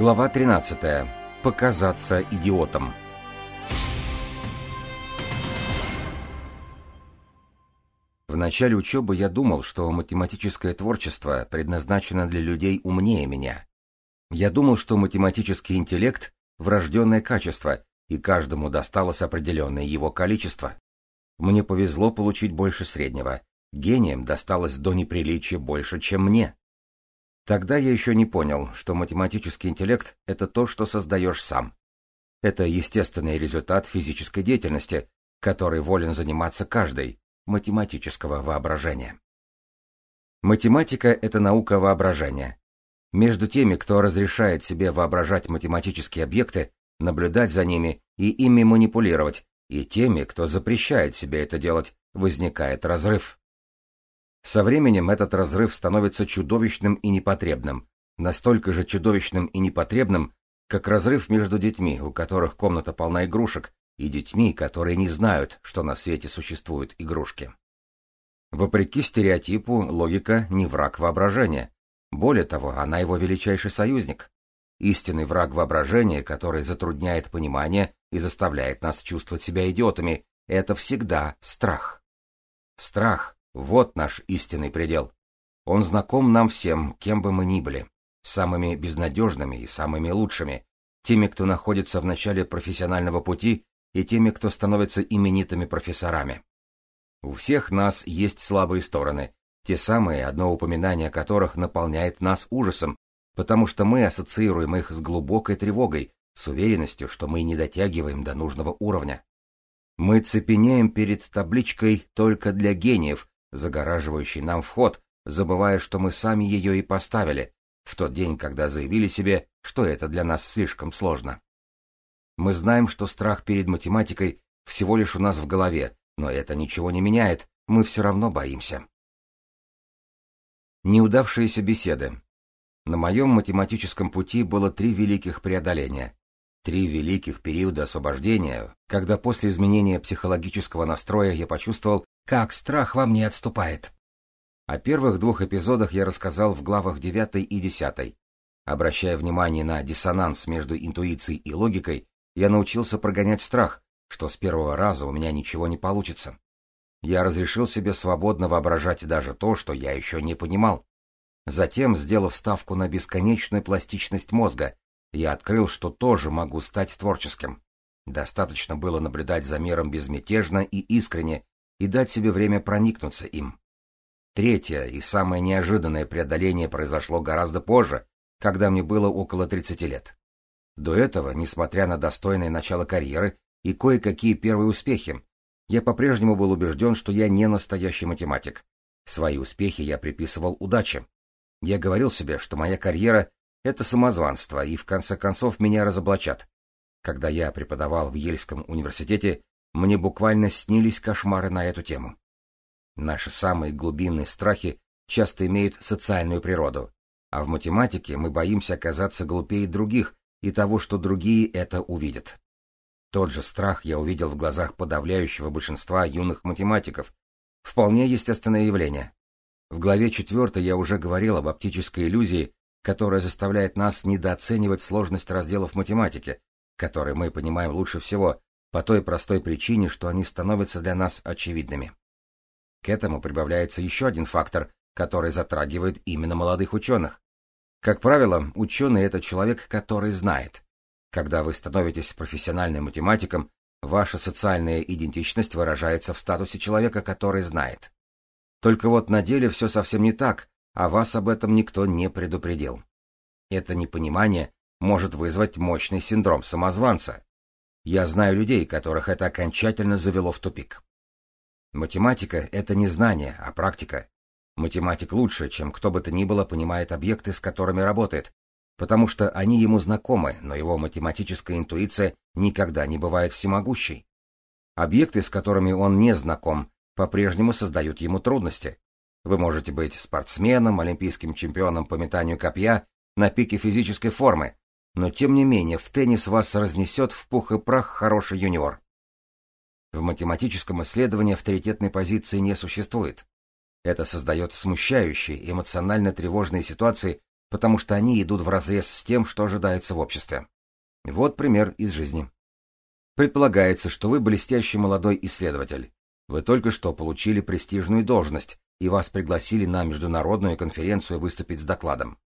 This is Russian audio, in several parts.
Глава 13. Показаться идиотом. В начале учебы я думал, что математическое творчество предназначено для людей умнее меня. Я думал, что математический интеллект – врожденное качество, и каждому досталось определенное его количество. Мне повезло получить больше среднего. Гением досталось до неприличия больше, чем мне. Тогда я еще не понял, что математический интеллект — это то, что создаешь сам. Это естественный результат физической деятельности, которой волен заниматься каждый, математического воображения. Математика — это наука воображения. Между теми, кто разрешает себе воображать математические объекты, наблюдать за ними и ими манипулировать, и теми, кто запрещает себе это делать, возникает разрыв. Со временем этот разрыв становится чудовищным и непотребным, настолько же чудовищным и непотребным, как разрыв между детьми, у которых комната полна игрушек, и детьми, которые не знают, что на свете существуют игрушки. Вопреки стереотипу, логика не враг воображения. Более того, она его величайший союзник. Истинный враг воображения, который затрудняет понимание и заставляет нас чувствовать себя идиотами, это всегда страх. Страх вот наш истинный предел. Он знаком нам всем, кем бы мы ни были, самыми безнадежными и самыми лучшими, теми, кто находится в начале профессионального пути, и теми, кто становится именитыми профессорами. У всех нас есть слабые стороны, те самые, одно упоминание которых наполняет нас ужасом, потому что мы ассоциируем их с глубокой тревогой, с уверенностью, что мы не дотягиваем до нужного уровня. Мы цепенеем перед табличкой «Только для гениев», загораживающей нам вход, забывая, что мы сами ее и поставили, в тот день, когда заявили себе, что это для нас слишком сложно. Мы знаем, что страх перед математикой всего лишь у нас в голове, но это ничего не меняет, мы все равно боимся. Неудавшиеся беседы. На моем математическом пути было три великих преодоления. Три великих периода освобождения, когда после изменения психологического настроя я почувствовал, как страх во мне отступает. О первых двух эпизодах я рассказал в главах 9 и 10. Обращая внимание на диссонанс между интуицией и логикой, я научился прогонять страх, что с первого раза у меня ничего не получится. Я разрешил себе свободно воображать даже то, что я еще не понимал. Затем, сделав ставку на бесконечную пластичность мозга, я открыл, что тоже могу стать творческим. Достаточно было наблюдать за миром безмятежно и искренне, и дать себе время проникнуться им. Третье и самое неожиданное преодоление произошло гораздо позже, когда мне было около 30 лет. До этого, несмотря на достойное начало карьеры и кое-какие первые успехи, я по-прежнему был убежден, что я не настоящий математик. Свои успехи я приписывал удаче. Я говорил себе, что моя карьера — это самозванство, и в конце концов меня разоблачат. Когда я преподавал в Ельском университете, мне буквально снились кошмары на эту тему. Наши самые глубинные страхи часто имеют социальную природу, а в математике мы боимся оказаться глупее других и того, что другие это увидят. Тот же страх я увидел в глазах подавляющего большинства юных математиков. Вполне естественное явление. В главе 4 я уже говорил об оптической иллюзии, которая заставляет нас недооценивать сложность разделов математики, которые мы понимаем лучше всего, по той простой причине, что они становятся для нас очевидными. К этому прибавляется еще один фактор, который затрагивает именно молодых ученых. Как правило, ученый — это человек, который знает. Когда вы становитесь профессиональным математиком, ваша социальная идентичность выражается в статусе человека, который знает. Только вот на деле все совсем не так, а вас об этом никто не предупредил. Это непонимание может вызвать мощный синдром самозванца, я знаю людей, которых это окончательно завело в тупик. Математика — это не знание, а практика. Математик лучше, чем кто бы то ни было понимает объекты, с которыми работает, потому что они ему знакомы, но его математическая интуиция никогда не бывает всемогущей. Объекты, с которыми он не знаком, по-прежнему создают ему трудности. Вы можете быть спортсменом, олимпийским чемпионом по метанию копья на пике физической формы, но тем не менее в теннис вас разнесет в пух и прах хороший юниор. В математическом исследовании авторитетной позиции не существует. Это создает смущающие, эмоционально тревожные ситуации, потому что они идут вразрез с тем, что ожидается в обществе. Вот пример из жизни. Предполагается, что вы блестящий молодой исследователь. Вы только что получили престижную должность, и вас пригласили на международную конференцию выступить с докладом.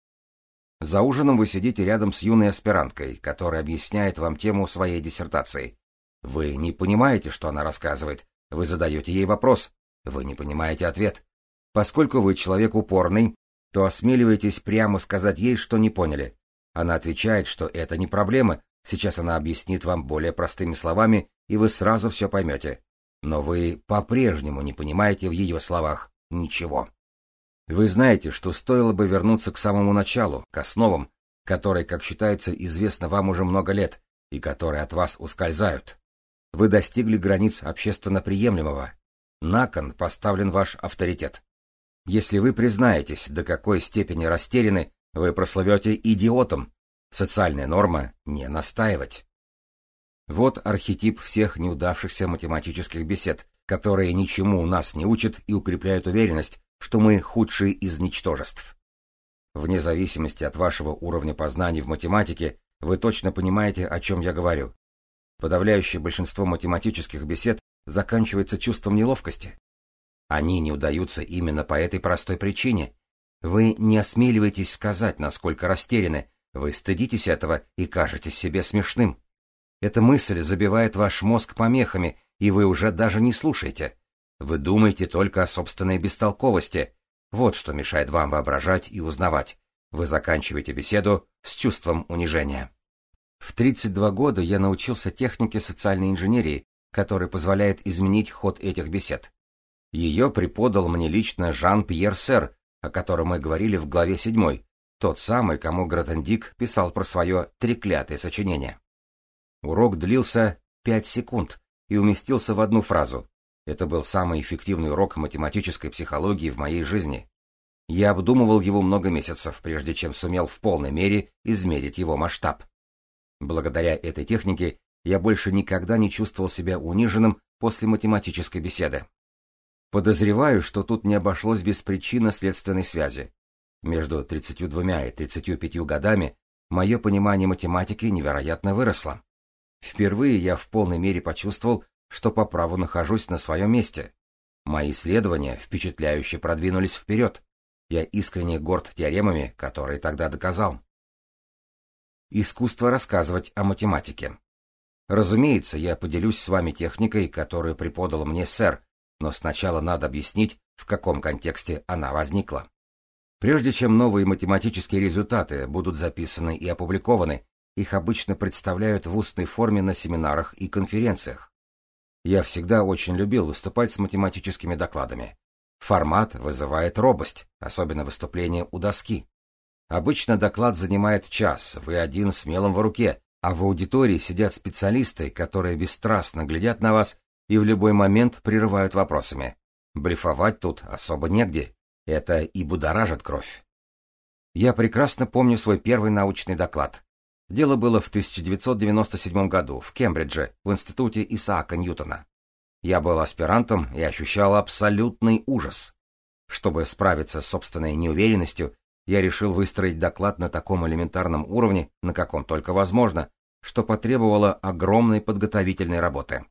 За ужином вы сидите рядом с юной аспиранткой, которая объясняет вам тему своей диссертации. Вы не понимаете, что она рассказывает. Вы задаете ей вопрос. Вы не понимаете ответ. Поскольку вы человек упорный, то осмеливаетесь прямо сказать ей, что не поняли. Она отвечает, что это не проблема, сейчас она объяснит вам более простыми словами, и вы сразу все поймете. Но вы по-прежнему не понимаете в ее словах ничего. Вы знаете, что стоило бы вернуться к самому началу, к основам, которые, как считается, известно вам уже много лет, и которые от вас ускользают. Вы достигли границ общественно приемлемого. На кон поставлен ваш авторитет. Если вы признаетесь, до какой степени растеряны, вы прославете идиотом. Социальная норма — не настаивать. Вот архетип всех неудавшихся математических бесед, которые ничему нас не учат и укрепляют уверенность, что мы худшие из ничтожеств. Вне зависимости от вашего уровня познаний в математике, вы точно понимаете, о чем я говорю. Подавляющее большинство математических бесед заканчивается чувством неловкости. Они не удаются именно по этой простой причине. Вы не осмеливаетесь сказать, насколько растеряны, вы стыдитесь этого и кажетесь себе смешным. Эта мысль забивает ваш мозг помехами, и вы уже даже не слушаете. Вы думаете только о собственной бестолковости. Вот что мешает вам воображать и узнавать. Вы заканчиваете беседу с чувством унижения. В 32 года я научился технике социальной инженерии, которая позволяет изменить ход этих бесед. Ее преподал мне лично Жан-Пьер Сер, о котором мы говорили в главе 7, тот самый, кому Гратендик писал про свое треклятое сочинение. Урок длился пять секунд и уместился в одну фразу. Это был самый эффективный урок математической психологии в моей жизни. Я обдумывал его много месяцев, прежде чем сумел в полной мере измерить его масштаб. Благодаря этой технике я больше никогда не чувствовал себя униженным после математической беседы. Подозреваю, что тут не обошлось без причинно-следственной связи. Между 32 и 35 годами мое понимание математики невероятно выросло. Впервые я в полной мере почувствовал, что по праву нахожусь на своем месте. Мои исследования впечатляюще продвинулись вперед. Я искренне горд теоремами, которые тогда доказал. Искусство рассказывать о математике. Разумеется, я поделюсь с вами техникой, которую преподал мне сэр, но сначала надо объяснить, в каком контексте она возникла. Прежде чем новые математические результаты будут записаны и опубликованы, их обычно представляют в устной форме на семинарах и конференциях. Я всегда очень любил выступать с математическими докладами. Формат вызывает робость, особенно выступление у доски. Обычно доклад занимает час, вы один с мелом в руке, а в аудитории сидят специалисты, которые бесстрастно глядят на вас и в любой момент прерывают вопросами. Блефовать тут особо негде, это и будоражит кровь. Я прекрасно помню свой первый научный доклад. Дело было в 1997 году в Кембридже, в институте Исаака Ньютона. Я был аспирантом и ощущал абсолютный ужас. Чтобы справиться с собственной неуверенностью, я решил выстроить доклад на таком элементарном уровне, на каком только возможно, что потребовало огромной подготовительной работы.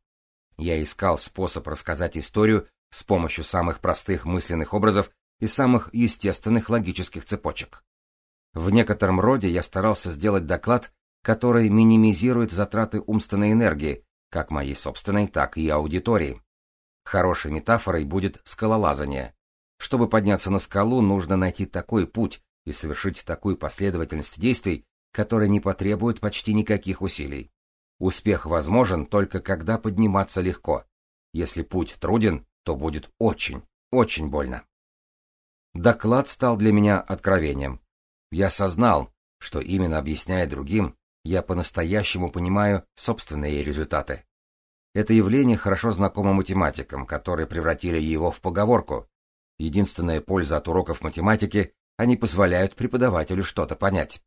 Я искал способ рассказать историю с помощью самых простых мысленных образов и самых естественных логических цепочек. В некотором роде я старался сделать доклад, который минимизирует затраты умственной энергии, как моей собственной, так и аудитории. Хорошей метафорой будет скалолазание. Чтобы подняться на скалу, нужно найти такой путь и совершить такую последовательность действий, которая не потребует почти никаких усилий. Успех возможен только когда подниматься легко. Если путь труден, то будет очень, очень больно. Доклад стал для меня откровением. Я осознал, что именно объясняя другим, я по-настоящему понимаю собственные результаты. Это явление хорошо знакомо математикам, которые превратили его в поговорку. Единственная польза от уроков математики — они позволяют преподавателю что-то понять.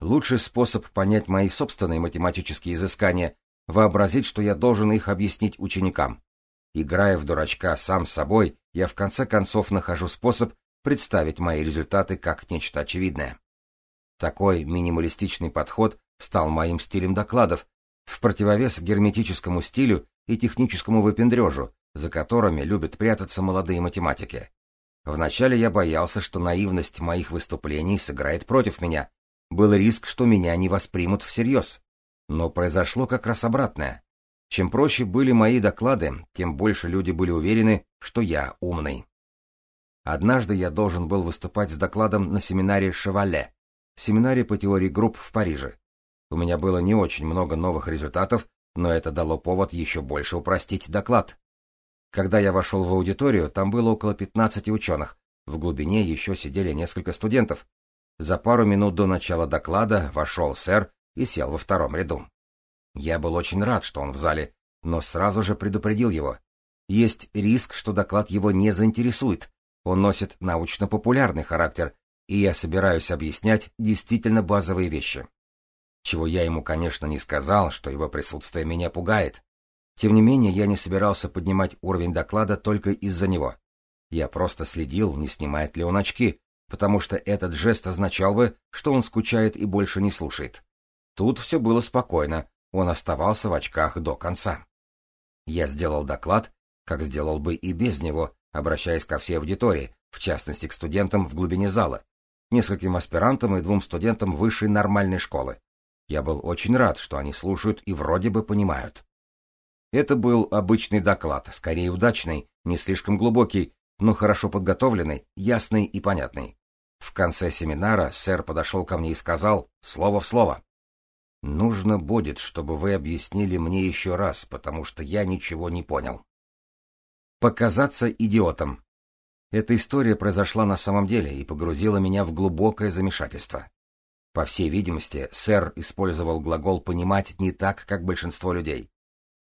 Лучший способ понять мои собственные математические изыскания — вообразить, что я должен их объяснить ученикам. Играя в дурачка сам с собой, я в конце концов нахожу способ представить мои результаты как нечто очевидное. Такой минималистичный подход стал моим стилем докладов, в противовес герметическому стилю и техническому выпендрежу, за которыми любят прятаться молодые математики. Вначале я боялся, что наивность моих выступлений сыграет против меня. Был риск, что меня не воспримут всерьез. Но произошло как раз обратное. Чем проще были мои доклады, тем больше люди были уверены, что я умный. Однажды я должен был выступать с докладом на семинаре «Шевале», семинаре по теории групп в Париже. У меня было не очень много новых результатов, но это дало повод еще больше упростить доклад. Когда я вошел в аудиторию, там было около 15 ученых, в глубине еще сидели несколько студентов. За пару минут до начала доклада вошел сэр и сел во втором ряду. Я был очень рад, что он в зале, но сразу же предупредил его. Есть риск, что доклад его не заинтересует. Он носит научно-популярный характер, и я собираюсь объяснять действительно базовые вещи. Чего я ему, конечно, не сказал, что его присутствие меня пугает. Тем не менее, я не собирался поднимать уровень доклада только из-за него. Я просто следил, не снимает ли он очки, потому что этот жест означал бы, что он скучает и больше не слушает. Тут все было спокойно, он оставался в очках до конца. Я сделал доклад, как сделал бы и без него, обращаясь ко всей аудитории, в частности к студентам в глубине зала, нескольким аспирантам и двум студентам высшей нормальной школы. Я был очень рад, что они слушают и вроде бы понимают. Это был обычный доклад, скорее удачный, не слишком глубокий, но хорошо подготовленный, ясный и понятный. В конце семинара сэр подошел ко мне и сказал, слово в слово. «Нужно будет, чтобы вы объяснили мне еще раз, потому что я ничего не понял». Показаться идиотом. Эта история произошла на самом деле и погрузила меня в глубокое замешательство. По всей видимости, сэр использовал глагол «понимать» не так, как большинство людей.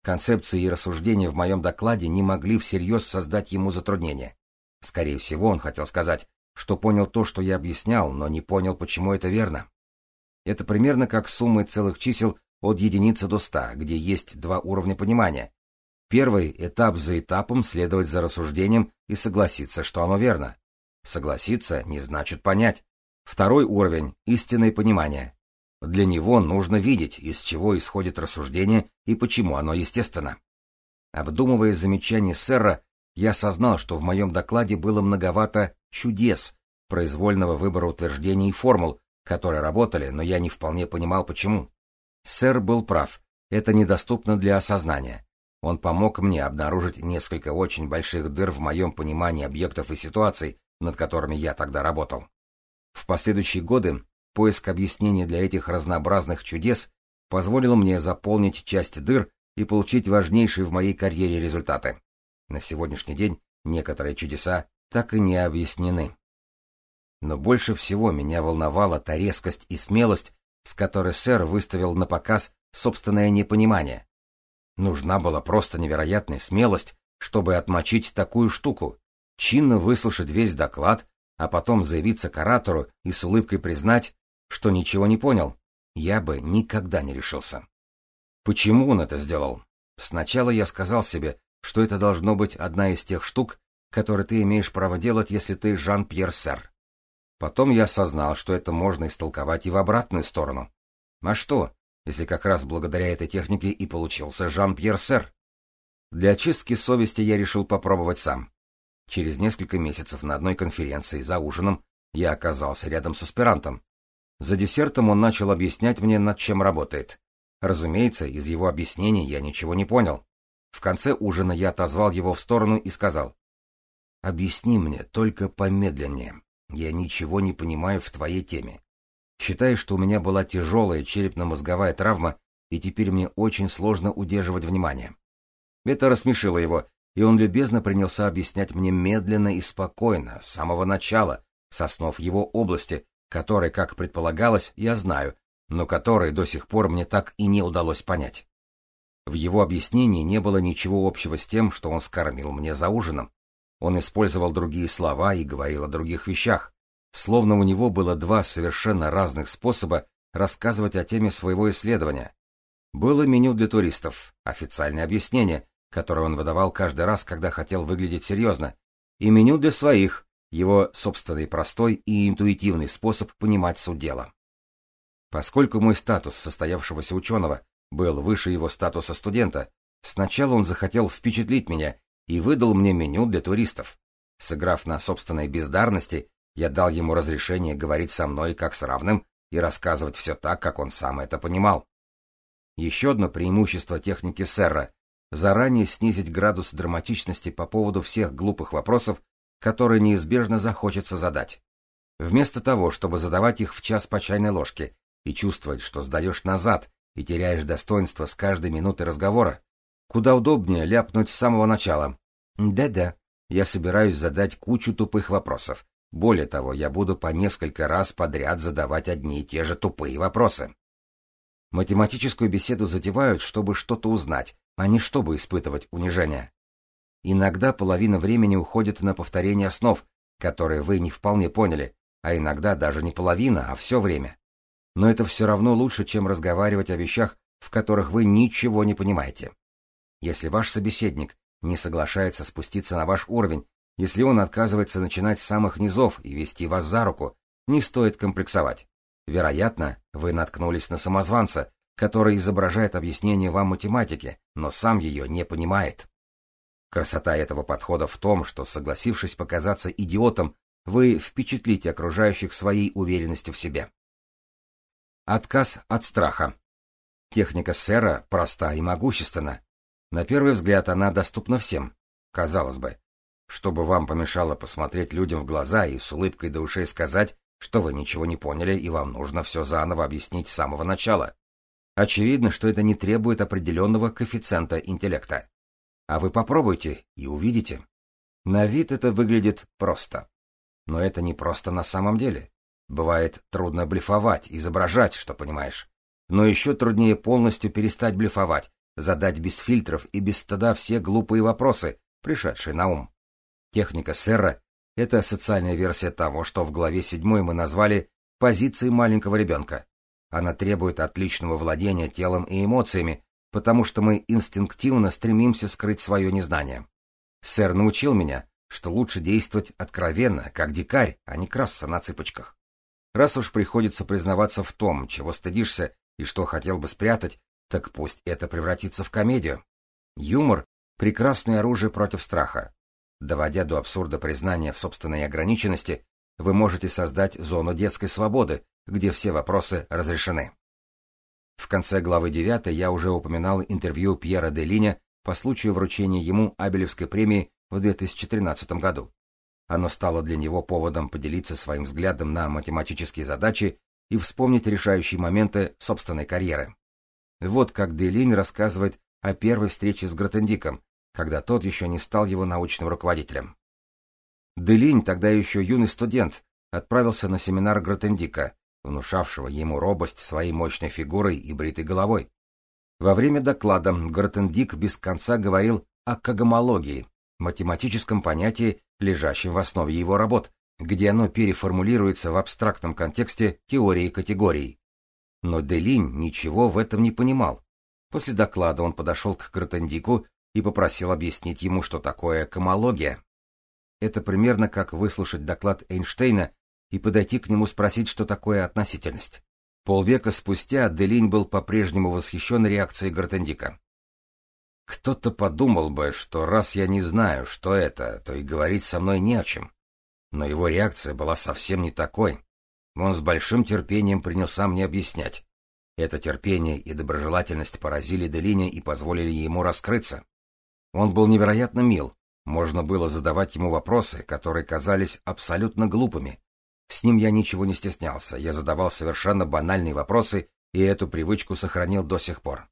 Концепции и рассуждения в моем докладе не могли всерьез создать ему затруднения. Скорее всего, он хотел сказать, что понял то, что я объяснял, но не понял, почему это верно. Это примерно как суммы целых чисел от единицы до ста, где есть два уровня понимания, Первый — этап за этапом следовать за рассуждением и согласиться, что оно верно. Согласиться не значит понять. Второй уровень — истинное понимание. Для него нужно видеть, из чего исходит рассуждение и почему оно естественно. Обдумывая замечание сэра, я осознал, что в моем докладе было многовато чудес, произвольного выбора утверждений и формул, которые работали, но я не вполне понимал, почему. Сэр был прав, это недоступно для осознания. Он помог мне обнаружить несколько очень больших дыр в моем понимании объектов и ситуаций, над которыми я тогда работал. В последующие годы поиск объяснений для этих разнообразных чудес позволил мне заполнить часть дыр и получить важнейшие в моей карьере результаты. На сегодняшний день некоторые чудеса так и не объяснены. Но больше всего меня волновала та резкость и смелость, с которой сэр выставил на показ собственное непонимание, Нужна была просто невероятная смелость, чтобы отмочить такую штуку, чинно выслушать весь доклад, а потом заявиться к оратору и с улыбкой признать, что ничего не понял. Я бы никогда не решился. Почему он это сделал? Сначала я сказал себе, что это должно быть одна из тех штук, которые ты имеешь право делать, если ты Жан-Пьер Сэр. Потом я осознал, что это можно истолковать и в обратную сторону. А что, если как раз благодаря этой технике и получился Жан-Пьер Сер. Для очистки совести я решил попробовать сам. Через несколько месяцев на одной конференции за ужином я оказался рядом с аспирантом. За десертом он начал объяснять мне, над чем работает. Разумеется, из его объяснений я ничего не понял. В конце ужина я отозвал его в сторону и сказал, «Объясни мне, только помедленнее. Я ничего не понимаю в твоей теме. Считаю, что у меня была тяжелая черепно-мозговая травма, и теперь мне очень сложно удерживать внимание. Это рассмешило его, и он любезно принялся объяснять мне медленно и спокойно, с самого начала, с основ его области, которой, как предполагалось, я знаю, но которой до сих пор мне так и не удалось понять. В его объяснении не было ничего общего с тем, что он скормил мне за ужином. Он использовал другие слова и говорил о других вещах. Словно у него было два совершенно разных способа рассказывать о теме своего исследования. Было меню для туристов, официальное объяснение, которое он выдавал каждый раз, когда хотел выглядеть серьезно, и меню для своих, его собственный простой и интуитивный способ понимать суть дела. Поскольку мой статус состоявшегося ученого был выше его статуса студента, сначала он захотел впечатлить меня и выдал мне меню для туристов. Сыграв на собственной бездарности, я дал ему разрешение говорить со мной как с равным и рассказывать все так, как он сам это понимал. Еще одно преимущество техники Серра — заранее снизить градус драматичности по поводу всех глупых вопросов, которые неизбежно захочется задать. Вместо того, чтобы задавать их в час по чайной ложке и чувствовать, что сдаешь назад и теряешь достоинство с каждой минуты разговора, куда удобнее ляпнуть с самого начала. Да-да, я собираюсь задать кучу тупых вопросов. Более того, я буду по несколько раз подряд задавать одни и те же тупые вопросы. Математическую беседу затевают, чтобы что-то узнать, а не чтобы испытывать унижение. Иногда половина времени уходит на повторение основ, которые вы не вполне поняли, а иногда даже не половина, а все время. Но это все равно лучше, чем разговаривать о вещах, в которых вы ничего не понимаете. Если ваш собеседник не соглашается спуститься на ваш уровень, если он отказывается начинать с самых низов и вести вас за руку, не стоит комплексовать. Вероятно, вы наткнулись на самозванца, который изображает объяснение вам математики, но сам ее не понимает. Красота этого подхода в том, что, согласившись показаться идиотом, вы впечатлите окружающих своей уверенностью в себе. Отказ от страха. Техника сэра проста и могущественна. На первый взгляд она доступна всем. Казалось бы, чтобы вам помешало посмотреть людям в глаза и с улыбкой до ушей сказать, что вы ничего не поняли и вам нужно все заново объяснить с самого начала. Очевидно, что это не требует определенного коэффициента интеллекта. А вы попробуйте и увидите. На вид это выглядит просто. Но это не просто на самом деле. Бывает трудно блефовать, изображать, что понимаешь. Но еще труднее полностью перестать блефовать, задать без фильтров и без стыда все глупые вопросы, пришедшие на ум. Техника Серра — это социальная версия того, что в главе 7 мы назвали позицией маленького ребенка. Она требует отличного владения телом и эмоциями, потому что мы инстинктивно стремимся скрыть свое незнание. Сэр научил меня, что лучше действовать откровенно, как дикарь, а не красться на цыпочках. Раз уж приходится признаваться в том, чего стыдишься и что хотел бы спрятать, так пусть это превратится в комедию. Юмор — прекрасное оружие против страха. Доводя до абсурда признания в собственной ограниченности, вы можете создать зону детской свободы, где все вопросы разрешены. В конце главы 9 я уже упоминал интервью Пьера де Линя по случаю вручения ему Абелевской премии в 2013 году. Оно стало для него поводом поделиться своим взглядом на математические задачи и вспомнить решающие моменты собственной карьеры. Вот как Делинь рассказывает о первой встрече с Гротендиком, когда тот еще не стал его научным руководителем. Делинь, тогда еще юный студент, отправился на семинар Гротендика, внушавшего ему робость своей мощной фигурой и бритой головой. Во время доклада Гортендик без конца говорил о когомологии, математическом понятии, лежащем в основе его работ, где оно переформулируется в абстрактном контексте теории категорий. Но Делинь ничего в этом не понимал. После доклада он подошел к Гротендику и попросил объяснить ему, что такое комология. Это примерно как выслушать доклад Эйнштейна и подойти к нему спросить, что такое относительность. Полвека спустя Делинь был по-прежнему восхищен реакцией Гортендика. Кто-то подумал бы, что раз я не знаю, что это, то и говорить со мной не о чем. Но его реакция была совсем не такой. Он с большим терпением принялся мне объяснять. Это терпение и доброжелательность поразили Делиня и позволили ему раскрыться. Он был невероятно мил. Можно было задавать ему вопросы, которые казались абсолютно глупыми, с ним я ничего не стеснялся, я задавал совершенно банальные вопросы и эту привычку сохранил до сих пор.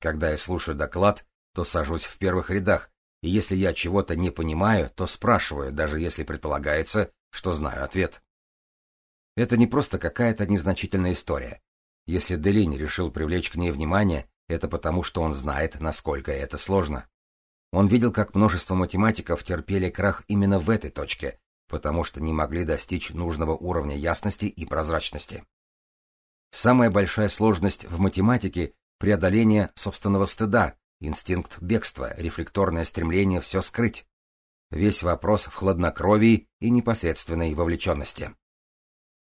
Когда я слушаю доклад, то сажусь в первых рядах, и если я чего-то не понимаю, то спрашиваю, даже если предполагается, что знаю ответ. Это не просто какая-то незначительная история. Если Делинь решил привлечь к ней внимание, это потому, что он знает, насколько это сложно. Он видел, как множество математиков терпели крах именно в этой точке, потому что не могли достичь нужного уровня ясности и прозрачности. Самая большая сложность в математике — преодоление собственного стыда, инстинкт бегства, рефлекторное стремление все скрыть. Весь вопрос в хладнокровии и непосредственной вовлеченности.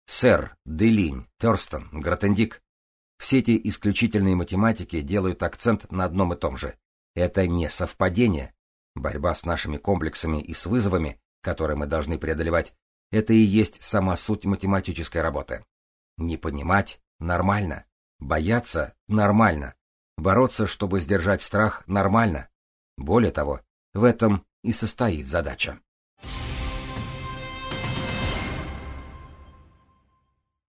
Сэр, Делинь, Терстон, Гратендик — все эти исключительные математики делают акцент на одном и том же. Это не совпадение. Борьба с нашими комплексами и с вызовами, которые мы должны преодолевать, это и есть сама суть математической работы. Не понимать — нормально. Бояться — нормально. Бороться, чтобы сдержать страх — нормально. Более того, в этом и состоит задача.